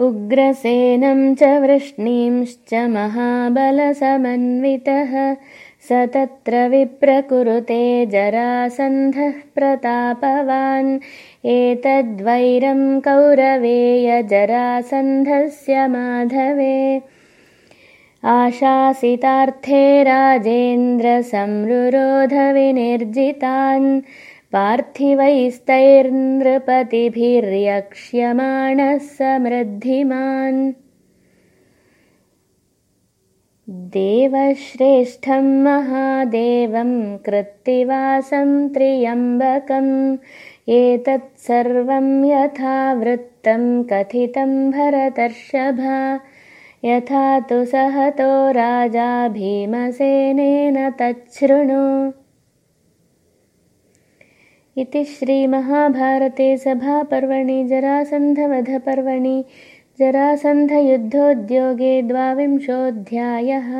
उग्रसेनं च वृष्णींश्च महाबलसमन्वितः। स तत्र विप्रकुरुते जरासन्धः प्रतापवान्। एतद्वैरं कौरवेयजरासन्धस्य माधवे। आशासितार्थे राजेन्द्रसंरुरोधविनिर्जितान् पार्थिवैस्तैर्नृपतिभिर्यक्ष्यमाणः समृद्धिमान् देवश्रेष्ठं महादेवं कृत्तिवासं त्र्यम्बकम्। एतत्सर्वं यथा वृत्तं कथितं भरतर्षभा। यथा तु सहतो राजा भीमसेनेन तच्छृणु इति श्रीमहाभारते सभापर्वणि जरासन्धवधपर्वणि जरासन्धयुद्धोद्योगे द्वाविंशोऽध्यायः